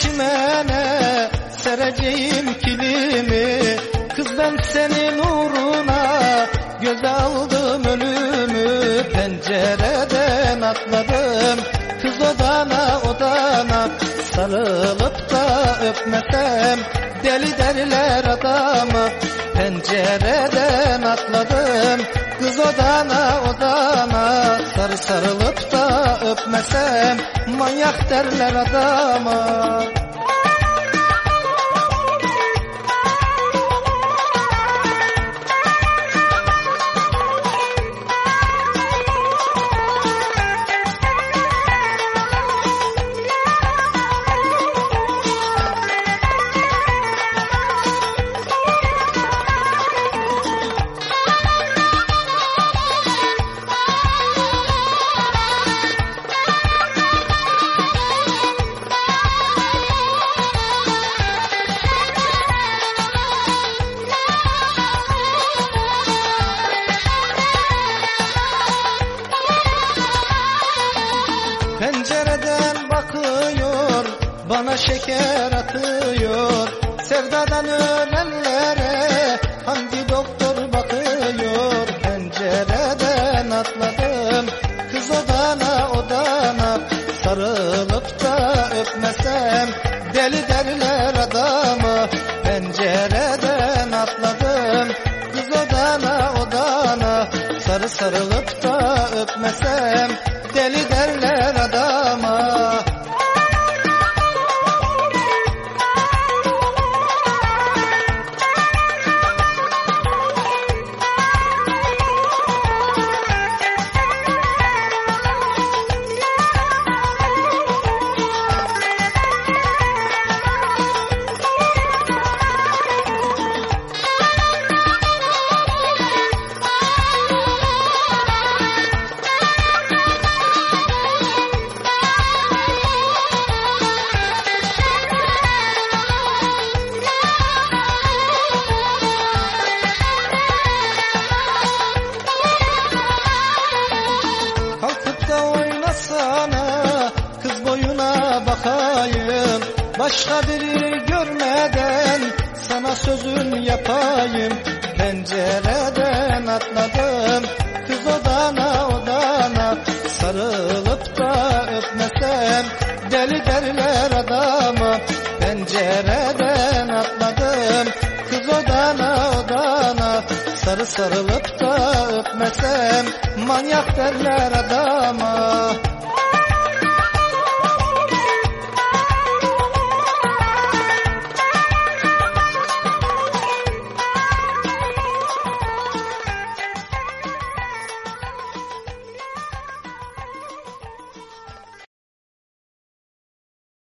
çimene sereceğim kilimi. Kız ben senin uğruna göze aldım ölümü Pencereden atladım kız odana odana. Sarılıp da öpmesem deli derler adamı. Pencereden atladım kız odana odana. Sarı sarılıp da öpmesem manyak derler adama şeker atıyor. Sevdadan ölenlere Hangi doktor bakıyor? Pencereden atladım Kız odana odana. Sarılıp da öpmesem Deli derler adamı. Pencereden atladım Kız odana odana. Sarı sarılıp da öpmesem Deli derler Başka biri görmeden Sana sözün yapayım. Pencereden atladım Kız odana odana. Sarılıp da öpmesem Deli derler adama Pencereden atladım Kız odana odana. Sarı sarılıp da öpmesem Manyak derler adama